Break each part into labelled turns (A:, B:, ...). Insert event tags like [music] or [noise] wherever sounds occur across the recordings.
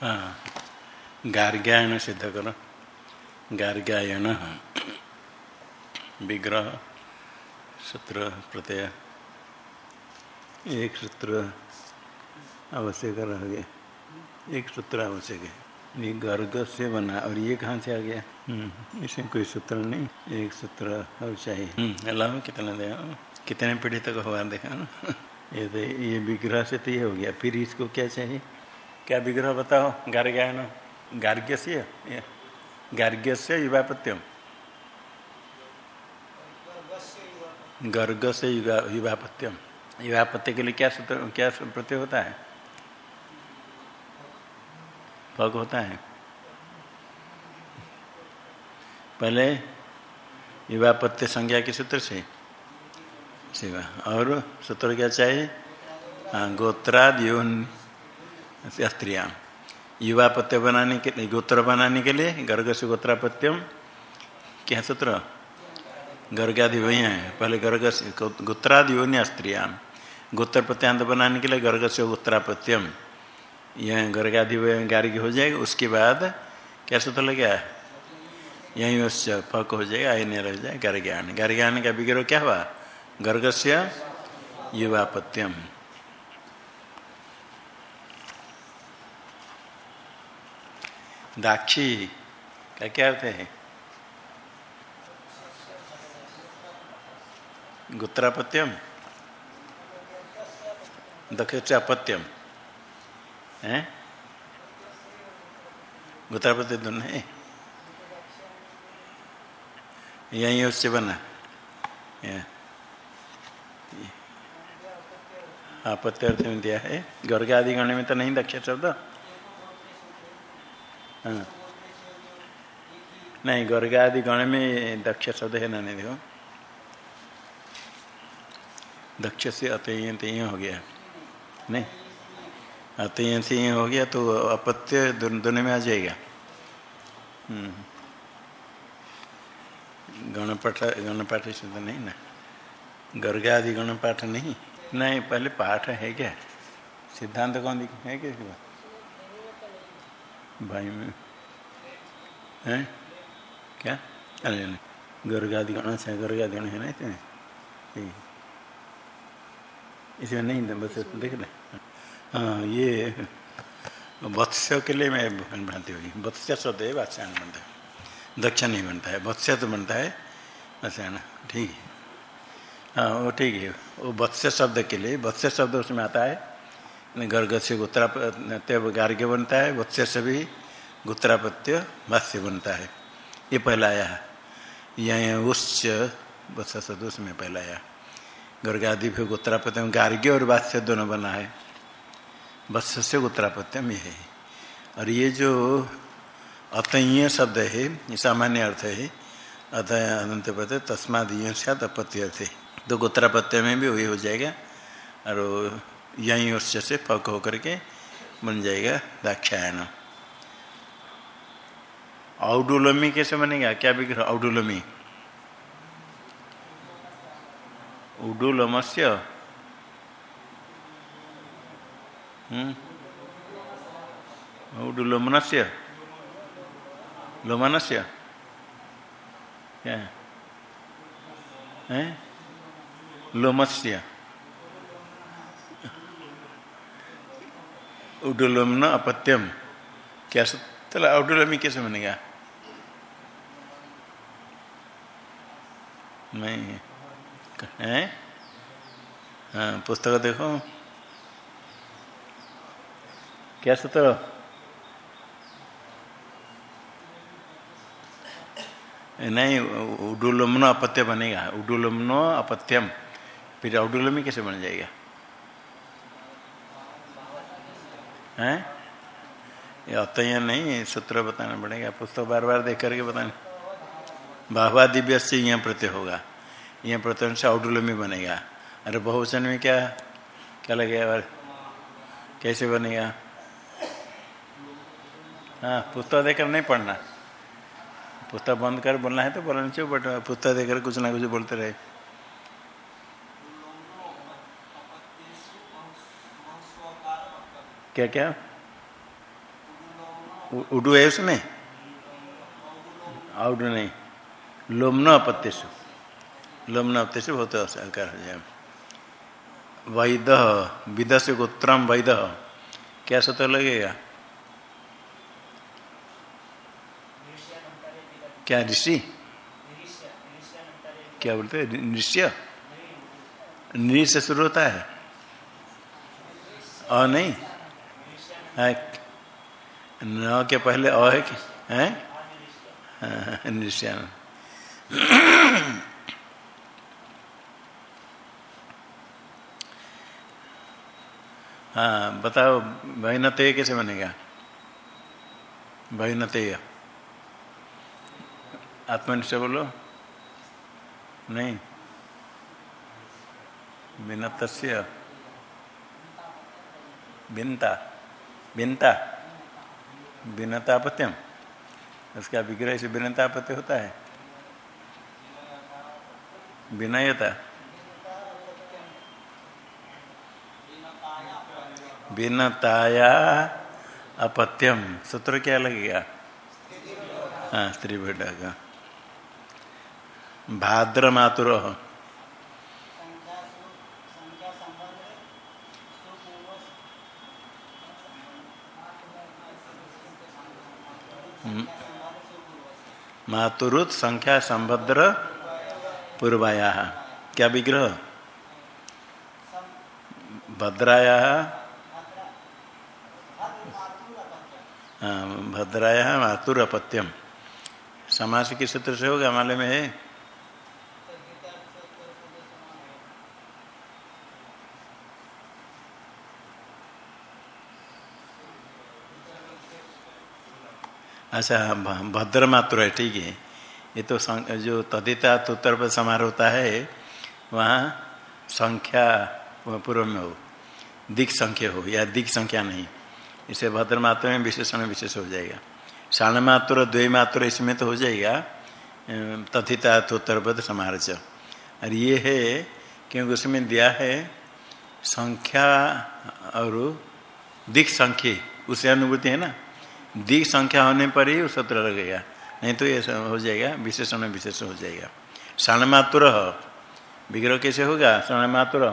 A: हाँ। गार्ग्यायन सिद्ध करो। गार्ग्यायन विग्रह सूत्र प्रत्यय। एक सूत्र आवश्यक रह गया। एक सूत्र आवश्यक है। ये गर्ग से बना और ये कहाँ से आ गया? हम्म, इसमें कोई सूत्र नहीं एक सूत्र और चाहिए। हम्म, अल्लाह कितना दे कितने पीढ़ी तक हुआ देखा ना? [laughs] ये तो ये विग्रह से तो ये हो गया। फिर इसको क्या चाहिए? क्या विग्रह बताओ? गार्ग्यायन। गार्ग्य से गार्ग्य से युवापत्यम गर्ग से युवापत्यम युवापत्य के लिए क्या सूत्र, क्या प्रत्यय होता है? पग होता है। पहले युवापत्य संज्ञा के सूत्र से। सेवा और सूत्र क्या चाहिए? हाँ गोत्राद स्त्रियाम युवापत्य बनाने के लिए गोत्र बनाने के लिए गर्ग से गोत्रापत्यम क्या सूत्र गर्गादि वही है पहले गर्ग से गोत्रादि योनि स्त्रियाम गोत्र प्रत्यांत बनाने के लिए गर्ग से गोत्रापत्यम यह गर्गादि गार्गी हो जाएगा उसके बाद क्या सूत्र लग गया यही उससे फक हो जाएगा आई नहीं रह जाए गर्ज्ञान गर्ज्ञान का विग्रह क्या हुआ गर्ग से युवापत्यम दाक्षी का क्या अर्थ है? गुत्रापत्यम? दक्षापत्यम है? गुत्रापत्य दोनों है यही उससे बना। आपत्ति अर्थ में दिया है। गर्ग आदि गण में तो नहीं दक्ष शब्द। नहीं गर्ग आदि गण में दक्ष शब्द है ना, नहीं देखो। दक्ष से अतय तय हो गया। नहीं अतय से हो गया तो अपत्य दोनों में आ जाएगा। गणपाठ गणपाठ शुद्ध नहीं ना। गर्ग आदि गणपाठ नहीं। नहीं, पहले पाठ है क्या? सिद्धांत कौन है क्या भाई में। है? क्या? अरे गर्गादि गण से गर्गादि गण है ना इतने? इसमें नहीं बस देख रहे हाँ ये वत्स्य के लिए मैं भ्रांति होगी वत्स्य शब्द है वात्स्यायन बनता है। दक्ष नहीं बनता है। वत्स्य तो बनता है वात्स्यायन ठीक। है हाँ वो ठीक है। वो वत्स्य शब्द के लिए, वत्स्य शब्द उसमें आता है गर्ग से गुत्रापत्य गार्ग्य बनता है वत्स्य से भी गुत्रापत्य भाष्य बनता है। ये पहला आया यह उच्च वत्स्य शब्द उसमें पहला आया। गर्गादि फिर गुत्रापत्यम गार्ग्य और वात्स्य दोनों बना है। वत्स्य से गुत्रापत्यम ये है। और ये जो अतय शब्द है, ये सामान्य अर्थ है। अतः अनंत पद, तस्माद सात अपत्य अर्थ है तो गोत्रापत्य में भी वही हो जाएगा। और यही वर्ष से पक होकर के बन जाएगा दाक्षायन औडुलमी कैसे बनेगा? क्या विग्रह? औडुलमी। उडुलमस्य उडुलमनस्य लोमनस्य। क्या है? लोमस्य। उडुलम न अपत्यम क्या चला औडुलमी कैसे बनेगा नहीं है हाँ पुस्तक देखो क्या सूत्र नहीं उडुलमनो अपत्य बनेगा उडुलमनो अपत्यम फिर औडुलमी कैसे बन जाएगा हैं? ये अतय नहीं सूत्र बताना पड़ेगा, पुस्तक बार बार देख करके बताना। बाहवा दिव्य से यहाँ प्रत्यय होगा। यहाँ प्रत्यय से औडुलमी बनेगा। अरे बहुवचन में क्या? क्या लगेगा और कैसे बनेगा? हाँ पुस्तक देकर नहीं पढ़ना। पुस्तक बंद कर, बोलना है तो बोलना चाहिए, बट पुस्तक देकर कुछ ना कुछ बोलते रहे। क्या क्या? उडू है उसमें? आउड नहीं। लोमन अपत्यसु लोमन अपत्यसु बहुत आकार हो जाए वैद विद से गोत्रम वैद क्या सत्य लगेगा? क्या, ऋषि? क्या बोलते हैं? नृष्य नी शुरू होता है। अ, नहीं? न के पहले अ है कि? है? नृष्यान हाँ बताओ बहनते कैसे बनेगा? बहनते आत्मनिष्ठ बोलो। नहीं। बिनत बिनता बिनता बिनतापत्यम उसका विग्रह से बिनतापत्य होता है। विनयता बिनताया अपत्यम। सूत्र क्या लगेगा? हाँ स्त्री भेड़ा का। भाद्र मातुर मातुरुत संख्या संभद्र पूर्वाया। क्या विग्रह? भद्राया। भद्राया मातुर अपत्यम समास के सूत्र से होगा माले में है? अच्छा भद्र मात्र है ठीक है ये तो जो तदिता उत्तर समारोह होता है, वहाँ संख्या पूर्व में हो। दिख संख्या हो, या दिख संख्या नहीं। इसे भद्र मात्र में विशेषण विशेष हो जाएगा। शाण मात्र द्वय मात्र इसमें तो हो जाएगा तथिता उत्तर समारोह। और ये है, क्योंकि उसमें दिया है संख्या और दिख संख्या, उसे अनुभूति है ना? दिग संख्या होने पर ही सूत्र लगेगा नहीं तो ये हो जाएगा, विशेषण विशेष हो जाएगा। क्षण मात्र विग्रह कैसे होगा? क्षण मात्र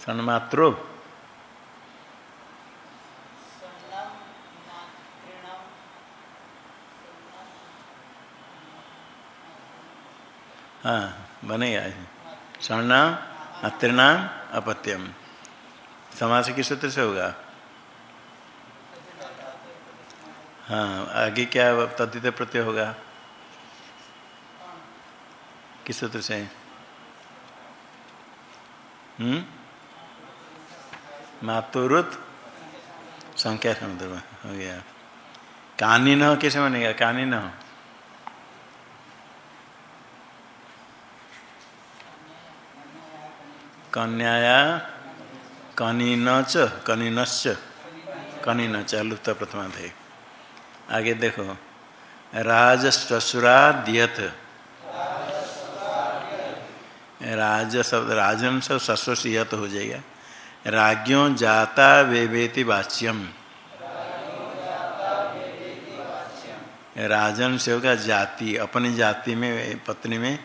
A: क्षण मात्र हाँ बनेगा। क्षण अत्रिनाम अपत्यम। समास किस सूत्र से होगा? हाँ आगे क्या तद्धित प्रत्यय होगा? किस सूत्र से? हम्म? मातुरुत। संख्या समुद्र हो गया। कानी न कैसे बनेगा? कानी न कन्याया कनीन च कनीनश्च। कनीन च लुप्त प्रथमा थे। आगे देखो। राज ससुरा दियत। राज शब्द राजन सब ससुर से यत हो जाएगा। राज्यों जाता वेवेति वाच्यम। राजन से होगा जाति, अपनी जाति में, पत्नी में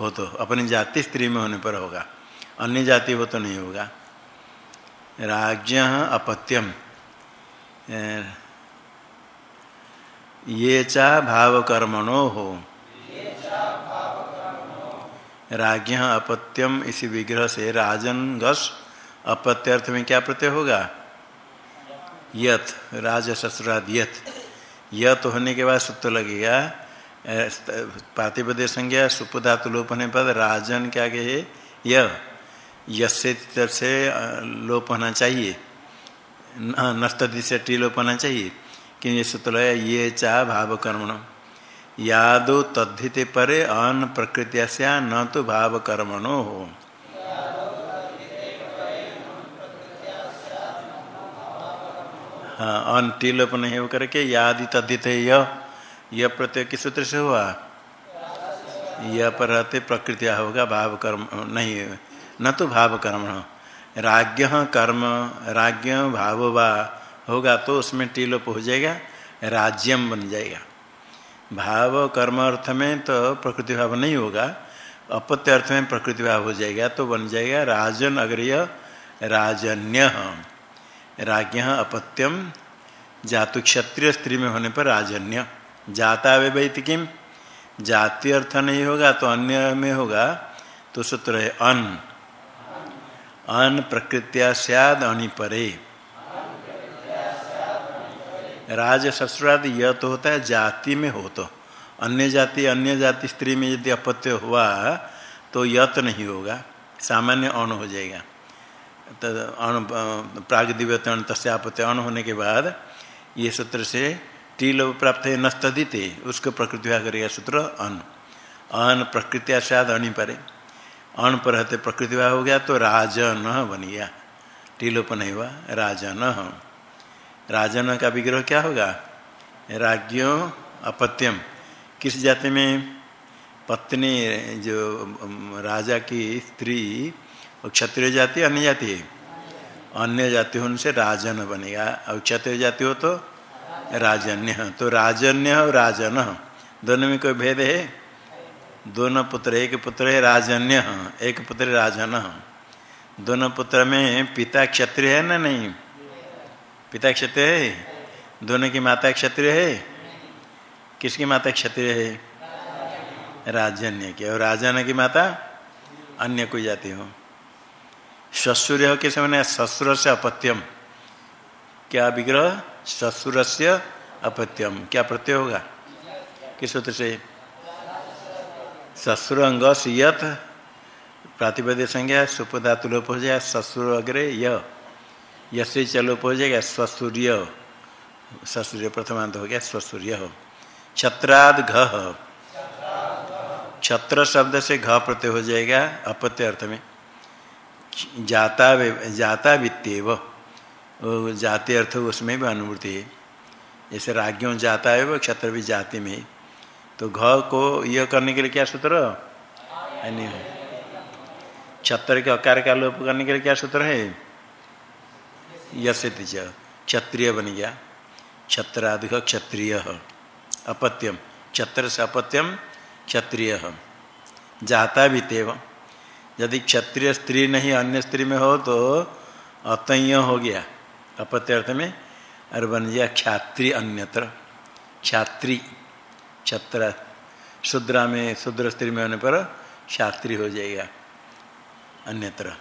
A: हो तो अपनी जाति स्त्री में होने पर होगा। अन्य जाति वो तो नहीं होगा। राज्य अपत्यम। ये चा भावकर्मणो हो। राज्य अपत्यम इसी विग्रह से राजन गस। अपत्यर्थ में क्या प्रत्यय होगा? यथ राज ससुराद यथ होने के बाद सत्य लगेगा। पातिपदे संज्ञा सुपधातु लोप होने पर राजन क्या कहे यह यसे से लोप होना चाहिए। नष्टि से टी लोप होना चाहिए। कि ये सूत्र ये चा भाव कर्मण यादो तद्धित परे, अन प्रकृतिया न तो भाव कर्मणो हो हाँ अन टी लोप नहीं हो करके, यादि तद्धित है यह प्रत्यय किस सूत्र से हुआ? यह पर रहते प्रकृतिया होगा भाव कर्म नहीं न तो भाव कर्म राज्ञ कर्म, राज्ञ भाव वा, होगा तो उसमें टीलोप हो जाएगा राज्यम बन जाएगा। भाव कर्म अर्थ में तो प्रकृति भाव नहीं होगा, अपत्य अर्थ में प्रकृति भाव हो जाएगा तो बन जाएगा राजन अग्रय, राजन्य। राज्ञ अपत्यम जातु क्षत्रिय स्त्री में होने पर राजन्य। जाता वे किम जाति अर्थ नहीं होगा तो अन्य में होगा तो सूत्र है अन। अन प्रकृत्या सद अनिपरे राज ससुराद यह तो होता है, जाति में हो तो। अन्य जाति अन्य जाति स्त्री में यदि अपत्य हुआ तो यत नहीं होगा। सामान्य अण हो जाएगा। तो अण प्राग दिव्यतन तस्यापत्य अण होने के बाद, ये सूत्र से टील प्राप्त है, नस्तदिते, उसको प्रकृति करेगा सूत्र अन। अन प्रकृतिया शायद अणि परे। अण पर रहते प्रकृति हो गया तो राजन बन गया टीलोप नहीं हुआ राजन। राजन का विग्रह क्या होगा? राज्यों अपत्यम। किस जाति में? पत्नी, जो राजा की स्त्री क्षत्रिय जाति, अन्य जाति है? अन्य जाति होने से राजन बनेगा। और क्षत्रिय जाति हो तो राजन्य। तो राजन्य और राजन। दोनों में कोई भेद है? दोनों पुत्र, एक पुत्र है राजन्य, एक पुत्र राजन। दोनों पुत्र में पिता क्षत्रिय है ना नहीं? पिता क्षत्रिय है? दोनों की माता क्षत्रिय है? किसकी माता क्षत्रिय है? राजन्य की। और राजन की माता अन्य कोई जाति हो। ससुर हो किस मैंने? ससुर से अपत्यम। क्या विग्रह? ससुर से अपत्यम। क्या प्रत्यय होगा? किस सूत्र से? ससुर अंग यथ प्रातिपद संज्ञा सुपधातु लोप हो जाए, ससुर अग्रे यसे चलोप हो जाएगा स्वसूर्य। ससूर्य प्रथमांत हो गया, स्वसूर्य हो। छत्राद घ। छत्र शब्द से घ प्रत्यय हो जाएगा, अपत्य अर्थ में। जाता जाता वित्तेव। जाति अर्थ उसमें भी अनुभूति है। जैसे राज्यों जाता है, वो क्षत्र भी जाति में तो घ को यह करने के लिए क्या सूत्र? नहीं छत्र के अकार का लोप करने के लिए क्या सूत्र है? यशति क्षत्रिय बन गया। क्षत्राधिक क्षत्रिय। अपत्यम। क्षत्र से अपत्यम क्षत्रिय। जाता भी तेव। यदि क्षत्रिय स्त्री नहीं अन्य स्त्री में हो तो अतय हो गया। अपत्य अर्थ में। और बन गया क्षात्री अन्यत्र। क्षात्री। क्षत्र शुद्रा में शुद्र स्त्री में होने पर शास्त्री हो जाएगा। अन्यत्र।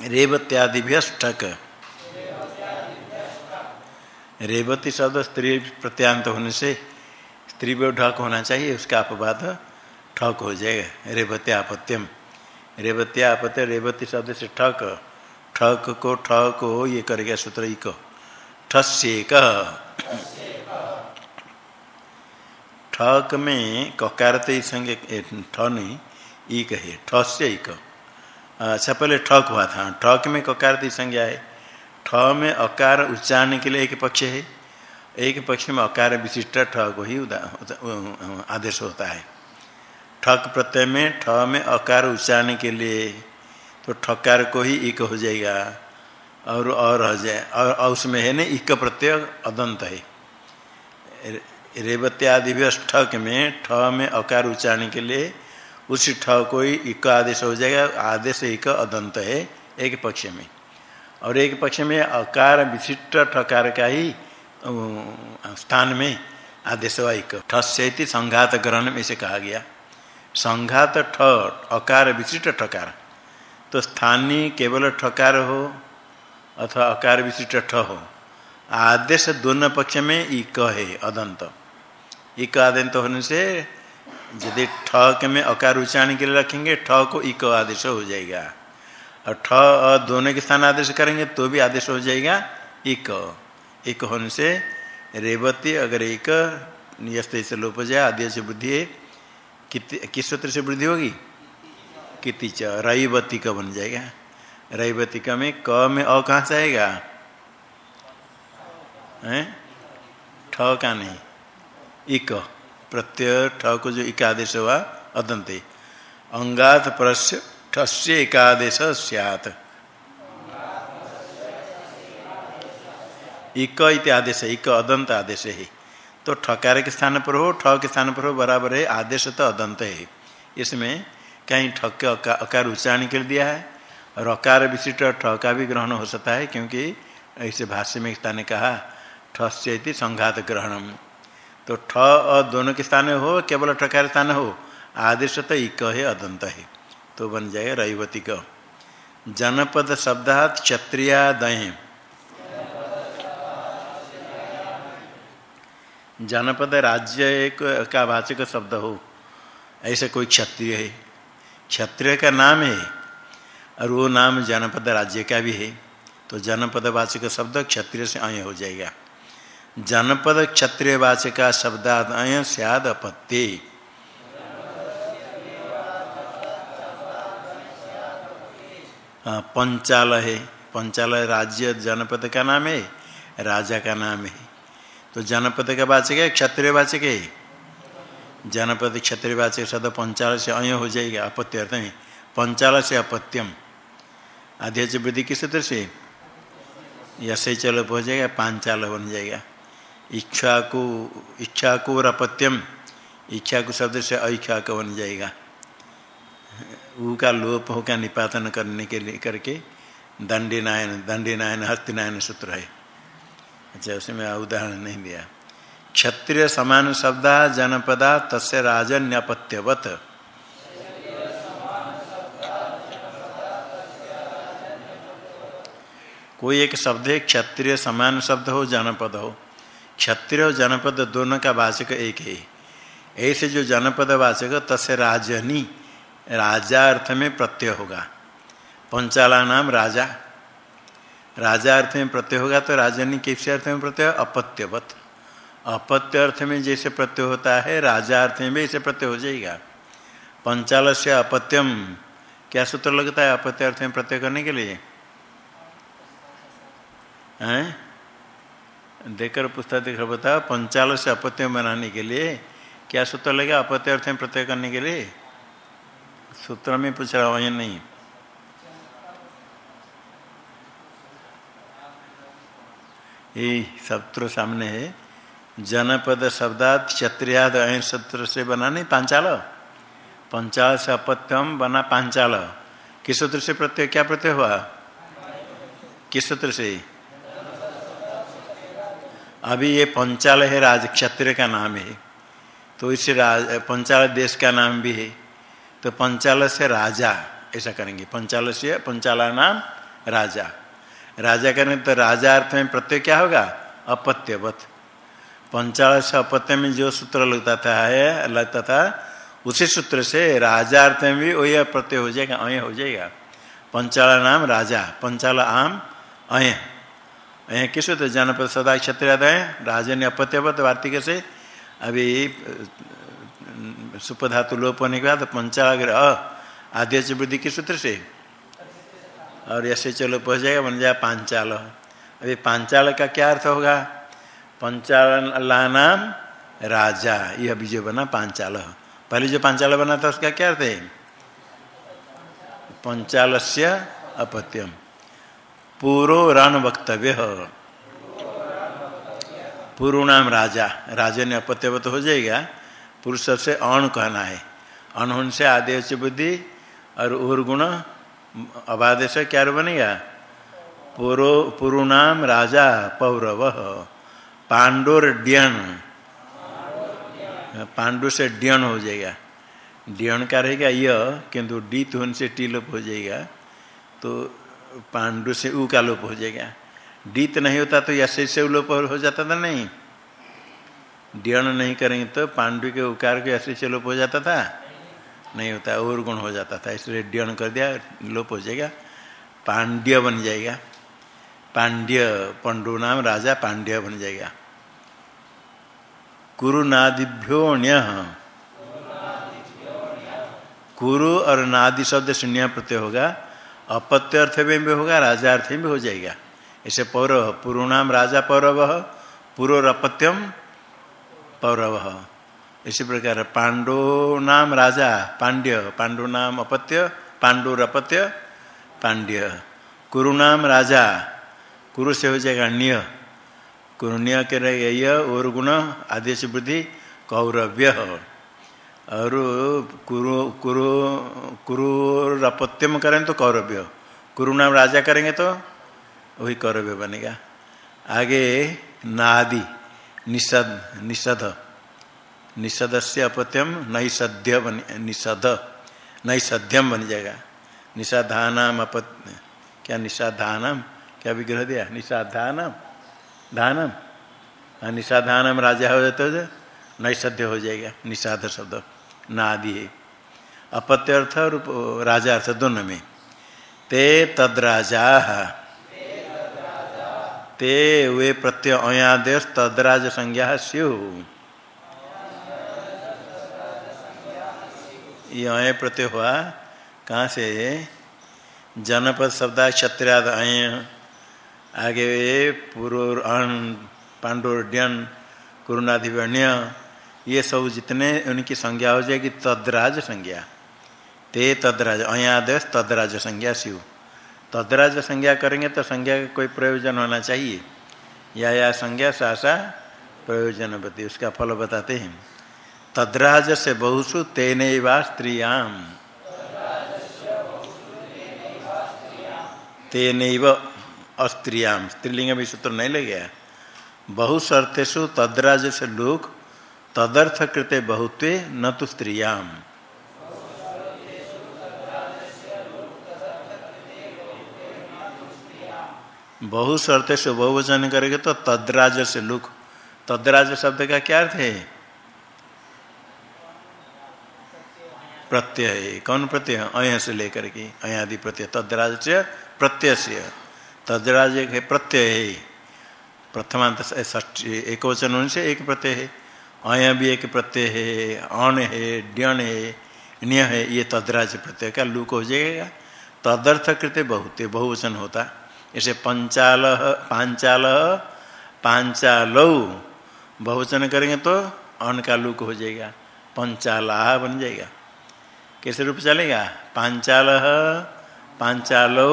A: रेवत्यादि ठक रेवती शब्द स्त्री प्रत्यांत होने से स्त्री में ढक होना चाहिए, उसका अपवाद ठक हो जाएगा। रेवत्या आपत्यम रेवत्या आपत्य रेवती शब्द से ठक ठक को ठक को ये करेगा सूत्र इक ठस्येक। ठक में ककार तो संज्ञ ठ नहीं ईक है से इक अच्छा पहले ठक हुआ था। ठक में ककार की संज्ञा है ठ में अकार उच्चारण के लिए एक पक्ष है। एक पक्ष में अकार विशिष्ट ठ को ही आदेश होता है। ठक प्रत्यय में, ठ में अकार उच्चारण के लिए तो ठकार को ही इक हो जाएगा। और और हो जाए। और उसमें है ना इक प्रत्यय अदंत है। रेवत्यादि ठक में ठ में अकार उच्चारण के लिए उसी ठ को ही इक आदेश हो जाएगा। आदेश एक अदंत है। एक पक्ष में और एक पक्ष में अकार विशिष्ट ठकार का ही स्थान में आदेश हुआ एक ठस्य संघात ग्रहण में से कहा गया। संघात ठ अकार विशिष्ट ठकार तो स्थानीय केवल ठकार हो अथवा अकार विशिष्ट ठ हो। आदेश दोनों पक्ष में इक है, अदंत। इक आदंत होने से यदि ठ के में अकार उच्चारण के लिए रखेंगे, ठ को इक आदेश हो जाएगा। और ठ दोनों के स्थान आदेश करेंगे तो भी आदेश हो जाएगा, इक। एक होने से रेवती अगर एक नियस्त से लोप जाए आदि से वृद्धि किस सूत्र से वृद्धि होगी? किति च रईवती का बन जाएगा। रईवती का में क में अ कहाँ से आएगा? ठ का नहीं। इक। प्रत्यय ठ को जो इकादेश हुआ, अदंत। अंगात परस्य, ठस्य एकादेश सियात। इक इति आदेश इक अदंत आदेश है। तो ठकार के स्थान पर हो ठ के स्थान पर हो, बराबर है आदेश तो अदंत है। इसमें कहीं ठक के अकार उच्चारण कर दिया है। और अकार विशिष्ट ठ का भी ग्रहण हो सकता है, क्योंकि इसे भाष्य में स्थान कहा, ठस्य संघात ग्रहणम। तो ठ और दोनों के स्थान में हो, केवल ठकार स्थान हो। आदेश तो इक है, अदंत है। तो बन जाएगा रईवती जनपद शब्दात क्षत्रियादय। जनपद राज्य का वाचक शब्द हो। ऐसे कोई क्षत्रिय है। क्षत्रिय का नाम है, और वो नाम जनपद राज्य का भी है। तो जनपद वाचक शब्द क्षत्रिय से अय हो जाएगा। जनपद क्षत्रिय वाचक शब्दाद अय सियाद अपत्य पंचाल है पंचाल राज्य जनपद का नाम है, राजा का नाम है। तो जनपद का वाचक है क्षत्रिय वाचक है। जनपद क्षत्रिय वाचक शब्द पंचाल से अय हो जाएगा अपत्य अर्थ में पंचाल से अपत्यम। आध्याच वृद्धि किस सूत्र से? यसे चलो हो जाएगा पांचाल बन जाएगा। इच्छा को इच्छा को और अपत्यम इच्छा को शब्द से अइच्छा का बन जाएगा। ऊ का लोप होकर निपातन करने के लिए करके दंडी नायन दंडी नायन हस्ति नायन सूत्र है। अच्छा उसमें उदाहरण नहीं दिया। क्षत्रिय समान शब्द जनपदा, तस्य राजन्यपत्यवत कोई एक शब्द है, क्षत्रिय समान शब्द हो, जनपद हो। क्षत्रिय और जनपद दोनों का वाचक एक है। ऐसे जो जनपद वाचक तसे राजनी राजा अर्थ में प्रत्यय होगा। पंचाला नाम राजा। राजा अर्थ में प्रत्यय होगा तो राजनी किस अर्थ में प्रत्यय? अपत्यवत। अपत्य अर्थ में जैसे प्रत्यय होता है, राजा अर्थ में भी ऐसे प्रत्यय हो जाएगा। पंचाल से अपत्यम। क्या सूत्र लगता है अपत्य अर्थ में प्रत्यय करने के लिए? हैं? देकर पुस्तक देख बता, पंचाल से अपत्य बनाने के लिए, क्या सूत्र लगे अपत्य अर्थ में प्रत्यय करने के लिए? सूत्र में पूछ रहा हूँ नहीं। ये सूत्र सामने है। जनपद शब्दात क्षत्रियाद अय सत्र से बना नहीं, पांचाल? पंचाल से अपत्यम बना पांचाल। किस सूत्र से प्रत्यय, क्या प्रत्यय हुआ? किस सूत्र से? अभी ये पंचाल है राज क्षत्रिय का नाम है। तो इसे राज पंचाल देश का नाम भी है। तो पंचाल से राजा, ऐसा करेंगे। पंचाल से पंचाला नाम राजा। राजा करें तो राजा अर्थ में प्रत्यय क्या होगा? अपत्यवत। पंचाल से अपत्य में जो सूत्र लगता था, है, लगता था, उसी सूत्र से राजा अर्थ में भी वही प्रत्यय हो जाएगा, अय हो जाएगा। पंचाला नाम राजा पंचाला आम अय। किस सूत्र जनपद सदा क्षत्रिय राजन अपत्यवत वार्तिक से अभी सुपधातु लोप होने के बाद पंचाग्र आद्य वृद्धि किस सूत्र से? और ऐसे चलो पहुँच जाएगा बन जाए पांचाल। अभी पांचाल का क्या अर्थ होगा? पंचाल नाम राजा, यह अभी जो बना पांचाल। पहले जो पांचाल बना था, उसका क्या अर्थ है? पंचाल से अपत्यम। पूर्व वक्तव्य पूर्व नाम राजा। राजा ने अपत्यवत हो जाएगा। पुरुष से अण कहना है। अणुन से आदेश बुद्धि और उर्गुण अबादेश क्या बनेगा? पूर्व पुरुणाम राजा पौरव पांडुर डियन। पांडु से डियन हो जाएगा। डियन का रहेगा? यह किंतु डी तो उनसे टी लोप हो जाएगा। तो पांडु से ऊ का लोप हो जाएगा। डीत नहीं होता तो यश से लोप हो जाता था नहीं। डियन नहीं करेंगे तो पांडु के उकार के ऐसे से लोप हो जाता था। नहीं होता, और गुण हो जाता था, इसलिए डियन कर दिया, लोप हो जाएगा। पांड्य बन जाएगा। पांड्य, पंडु नाम राजा पांड्य बन जाएगा। कुरु नादिभ्यो कुरु और नादि शब्द शून्य प्रत्यय होगा। अपत्य अर्थ में भी होगा राजा अर्थ में भी हो जाएगा। ऐसे पौरव पूर्णाम राजा पौरव पूर्व अपत्यम पौरव। इसी प्रकार पांडु नाम राजा, पांड्य, पांडु नाम अपत्य पांडुर अपत्य पांड्य। कुरु नाम राजा, कुरु से हो जाएगा ण्य कुरुण्य के रहे और गुण, आदेश वृद्धि कौरव्य। और कुरु कुरु कुरुपत्यम करें तो कौरव्य। कुरु नाम राजा करेंगे तो वही कौरव्य बनेगा। आगे नादि, निषद निषद। निषद से अपत्यम नैषध्य बन, निषद। नैषध्यम बन जाएगा। निषाधानाम अपत, क्या निषाधानम? क्या विग्रह दिया? निषाधानम। धानम। निषाधानम राजा हो जाता है नैषध्य हो जाएगा। निषाध शब्द। नादि है। अपत्य अर्थ और राजा अर्थ दोनों में। ते तद्राजा। ते वे प्रत्यय अयादेश तद्राज संज्ञा स्यु। ये अय प्रत्यय हुआ। कहाँ से जनपद शब्द क्षत्रियाद अय आगे पूर्व पांडुर्ड्यन कुरुनाधिवण्य ये सब जितने उनकी संज्ञा हो जाएगी, तद्राज संज्ञा। ते तद्राज, अयादेश तद्राज संज्ञा शिव। तद्राज संज्ञा करेंगे तो संज्ञा का कोई प्रयोजन होना चाहिए। या या संज्ञा सासा प्रयोजन बती उसका फल बताते हैं। तद्राज से बहुसु तेन स्त्रियाम। तेन अस्त्रियाम। स्त्रीलिंग भी सूत्र नहीं ले गया। बहुसर्तेषु तद्राज से लोग तदर्थ कृते बहुत्वे न तो स्त्रियाम। बहु शर्त से बहुवचन करेंगे तो तद्राज से लुक। तद्राज शब्द का क्या अर्थ है? प्रत्यय। कौन प्रत्यय? अय से लेकर के। अयादि प्रत्यय। तद्राज से प्रत्यय से तद्राज प्रत्यय। प्रथमांत एक वचन से एक प्रत्यय है। अय भी एक प्रत्यय है अण है, ड्यण है ण्य है, ये तद्राज प्रत्यय का लुक हो जाएगा। तदर्थ कृत्य बहुत, बहुवचन होता ऐसे पंचाल, पांचाल, पांचालो, बहुवचन करेंगे तो अन का लुक हो जाएगा। पंचाला बन जाएगा। कैसे रूप चलेगा? पांचाल, पांचालो,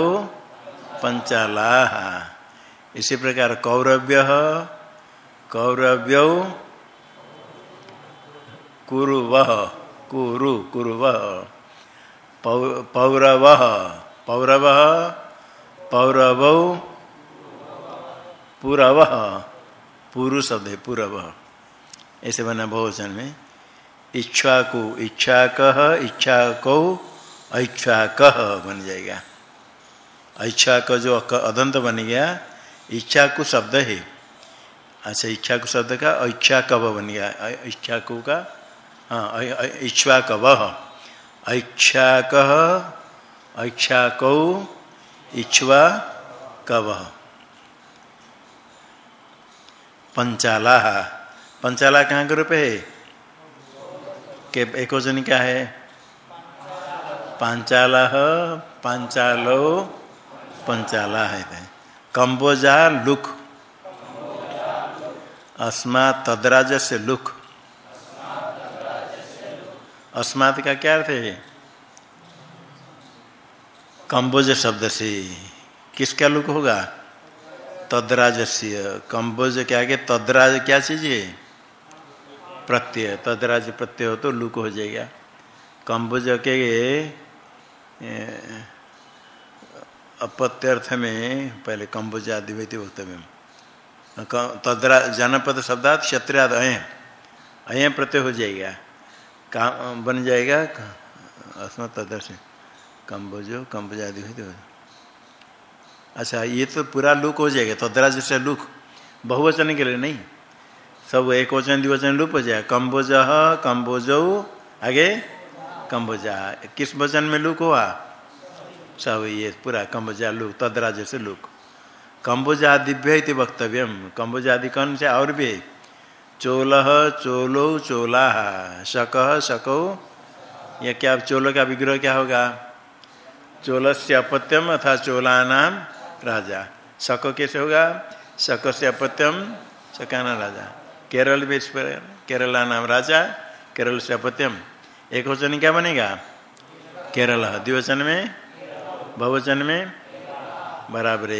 A: पंचाला। इसी प्रकार कौरव्य कौरव्य कुरुव, कुरु, कुरुव। पौरव पौरव पौरव, पूरव। पूरु शब्द पूरव। ऐसे बना बहुवचन में। इच्छा को इच्छा कह इच्छा को ऐच्छा कह बन जाएगा। ऐच्छा का जो अदंत बन गया इच्छा को शब्द है। अच्छा इच्छा को शब्द का ऐच्छा कव बन गया। इच्छा को का हाँ इच्छा कब ऐच्छा कह ऐच्छा कौ इच्छवा कव पंचाला। पंचाला कहाँ के रूप है? के, एक वचन क्या है? पांचाला, पांचालो, पंचाला है कंबोजा लुक अस्मा तदराज से लुक अस्मात का क्या अर्थ है? कंबोज शब्द से। किसका लुक होगा? तदराजस्य। कंबोज क्या के तदराज क्या चीज़ है? प्रत्यय। तदराज प्रत्यय हो तो लुक हो जाएगा। कंबोज के अपत्यर्थ में, पहले कंबोज आदि वैती वक्तव्य तदरा, जनपद शब्दात क्षत्रियाद अय। अय प्रत्यय हो जाएगा। काम, बन जाएगा अस्मत तदर्श कम्बोजो कम्बोज आदि हुई तो। अच्छा ये तो पूरा लुक हो जाएगा तद्रा जैसे लुक। बहुवचन के लिए नहीं। सब एक वचन, द्विवचन लुप हो जाएगा। कम्बोज कम्बोजो आगे? कम्बोजा किस वचन में लुक हुआ? सब ये पूरा कम्बोजा लुक तद्रा जैसे लुक। कम्बोजा दिव्य वक्तव्यम। कम्बोजा आदि कौन से? और भी। चोल चोलो चोला, शक शको। या क्या, चोलो का विग्रह क्या होगा? चोल से अपत्यम अथा चोला नाम राजा। शक कैसे होगा? शक से अपत्यम, शकाना राजा। केरल भी इस पर, केरला नाम राजा, केरल से अपत्यम। एक वचन क्या बनेगा? केरल, द्विवचन में, बहुवचन में। बराबर।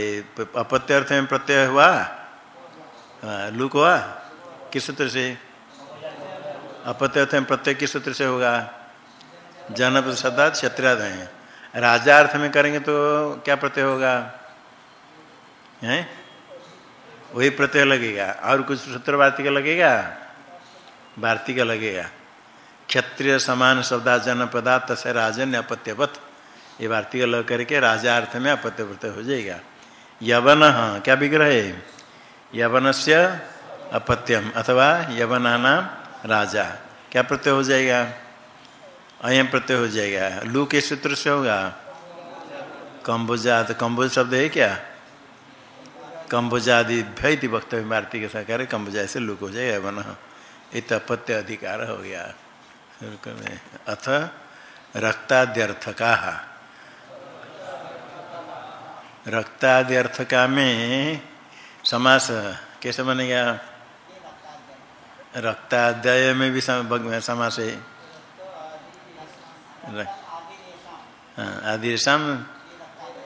A: अपत्य अर्थ में प्रत्यय हुआ? लुक हुआ? किस सूत्र से? अपत्य प्रत्यय किस सूत्र से होगा? शब्दात क्षत्रियाद है। राजा अर्थ में करेंगे तो क्या प्रत्यय होगा? हैं? वही प्रत्यय लगेगा। और कुछ सूत्र वार्तिक लगेगा? वार्तिक लगेगा। क्षत्रिय, समान शब्दा जनपदा तसे राजन अपत्यपथ ये वार्तिक लग करके राजा अर्थ में अपत्य प्रत्यय हो जाएगा। यवन, क्या विग्रह है? यवन से अपत्यम अथवा यवना नाम राजा। क्या प्रत्यय हो जाएगा? अयम प्रत्यय हो जाएगा। लू के सूत्र से होगा। कम्बुजात कम्बुज शब्द है क्या? कम्बुजादि भैति वक्तव्य भारती के साकार कम्बुजा से लुक हो जाएगा वन इत अपत्य अधिकार हो गया। अथ रक्ताद्यर्थका। रक्ताद्यर्थका में समास, कैसे बनेगा? रक्ताद्यय में भी समास है। आदिशाम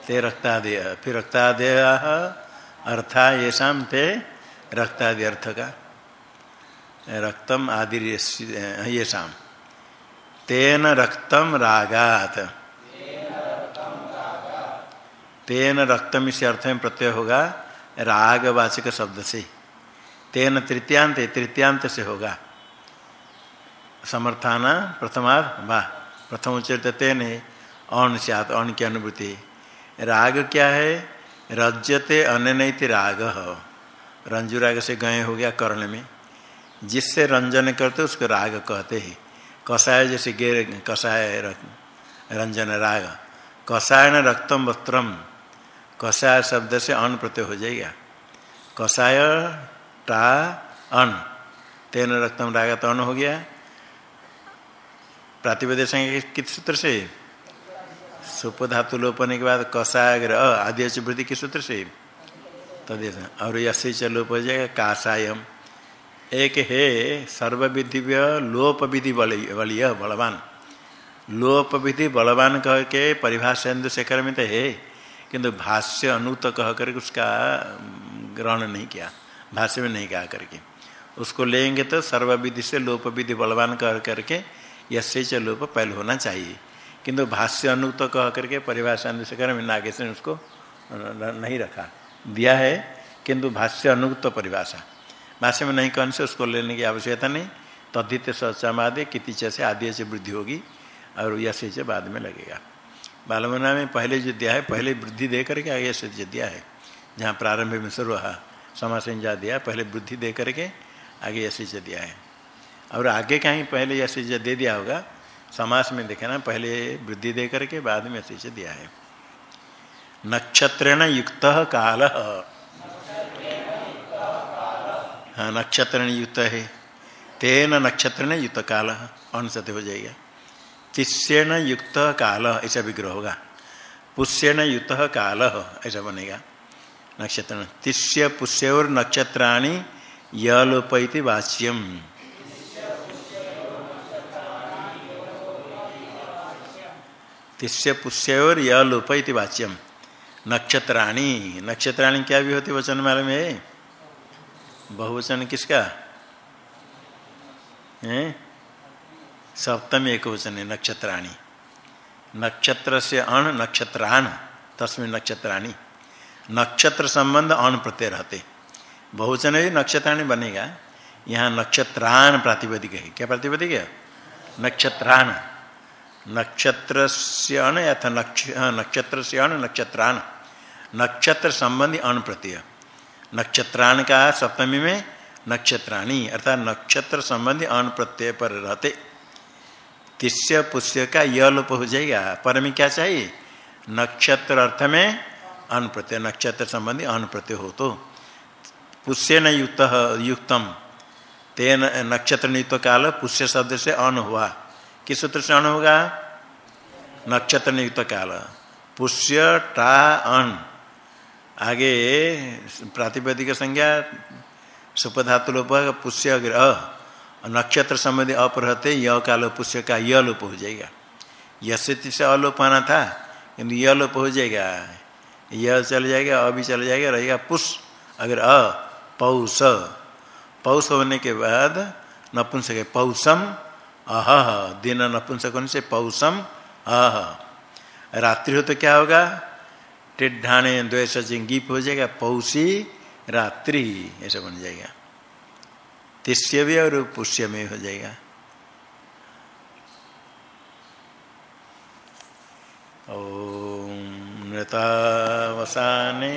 A: ते रक्तादय फिर रक्तादय अर्था ये शाम ते रक्तादि अर्थ का। रक्तम आदि ये शाम तेन रक्तम रागात। तेन रक्तम इस अर्थ में प्रत्यय होगा, रागवाचक शब्द से। तेन तृतीयांत तृतीयांत से होगा। समर्थान प्रथमाद वाह, प्रथम उच्चरित तेन है अण से आत अण की अनुभूति। राग क्या है? रज्यते अनैत राग। रंजु राग से गए हो गया कर्ण में। जिससे रंजन करते, उसको राग कहते हैं। कषाय जैसे गेर कषाय रंजन राग। कषायन रक्तम वस्त्रम। कषाय शब्द से अन्न प्रत्यय हो जाएगा। कषाय टा अन। तेन रक्तम राग तो अन्न हो गया। प्रातिपद संख्या किस सूत्र से? सुप धातु लोपने के बाद कषाग्र आदि वृद्धि किस सूत्र से? तदेश और यसे च लोप हो जाएगा, कासायम। एक है सर्वविधिव्य लोप विधि बलिय बलवान। लोप विधि बलवान कह के परिभाषा शेखर में तो है, किंतु भाष्य अनुत कह करके उसका ग्रहण नहीं किया। भाष्य में नहीं कहा करके। उसको लेंगे तो सर्वविधि से लोप विधि बलवान कह करके यसे च लोप पहले होना चाहिए। किंतु भाष्य अनुक्त कह करके परिभाषा कर में नागेश ने उसको नहीं रखा। दिया है, किंतु भाष्य अनुक्त तो परिभाषा। भाष्य में नहीं कहने से उसको लेने की आवश्यकता नहीं। तद्धित सचामादे किति से आदि से वृद्धि होगी और यश से बाद में लगेगा। बालमना में पहले जो दिया है, पहले वृद्धि दे करके आगे से दिया है, जहाँ प्रारंभ में सर्व समासंजा दिया, पहले वृद्धि दे करके, आगे यश दिया है। और आगे कहीं पहले यश दे दिया होगा, समास में देखे ना पहले वृद्धि दे करके, बाद में ऐसे दिया है। नक्षत्रेण युक्त काल। हाँ नक्षत्र युक्त है। तेन नक्षत्र युक्त काल अनुसत हो जाएगा? तिष्यण युक्त काल, ऐसा विग्रह होगा। पुष्यण युक्त काल, ऐसा बनेगा। नक्षत्र। तिष्य पुष्योर नक्षत्राणी यलोपति वाच्यम। तिष्य पुष्य और य लोप इति वाच्यम। नक्षत्राणी। नक्षत्राणी क्या भी होती वचन मालूम है? बहुवचन किसका? है? सप्तमी एक वचन है, नक्षत्राणी। नक्षत्र से अण नक्षत्राण तस्मिन नक्षत्राणी। नक्षत्र संबंध अण प्रत्यय रहते। बहुवचन भी नक्षत्राणी बनेगा। यहाँ नक्षत्राण प्रातिपदिक है। क्या प्रातिपदिक है? नक्षत्राण। नक्षत्र से अण अथ नक्षत्र से अण नक्षत्राण। नक्षत्र संबंधी अण प्रत्यय। नक्षत्राण का सप्तमी में नक्षत्राणी, अर्थात नक्षत्र संबंधी अण प्रत्यय पर रहते। तिष्य पुष्य का यह लोप हो जाएगा। पर में क्या चाहिए? नक्षत्र अर्थ में अन प्रत्यय नक्षत्र संबंधी अन प्रत्यय हो तो। पुष्य न युक्त, युक्तम। तेन नक्षत्र युक्त काल पुष्य शब्द से अन हुआ। किस सूत्र से अण होगा? नक्षत्र नियुक्त काल। पुष्य टा अण आगे प्रातिपदिक संज्ञा, सुपधातु लोप, पुष्य ग्रह। नक्षत्र संबंधी अप रहते य काल पुष्य का य लोप हो जाएगा। यश से अलोप आना था किंतु य लोप हो जाएगा। यह चल जाएगा, अ भी चल जाएगा, रहेगा पुष। अगर अ, पौष। पौष होने के बाद नपुंसक पौषम, अह। दिन नपुंसक होने से पौषम, अह। रात्रि हो तो क्या होगा? टिड्ढाणे, द्वेष, जिंगीप हो जाएगा, पौषी, रात्रि, ऐसा बन जाएगा। तिष्य भी और पुष्य में हो जाएगा। ओम नृतावसाने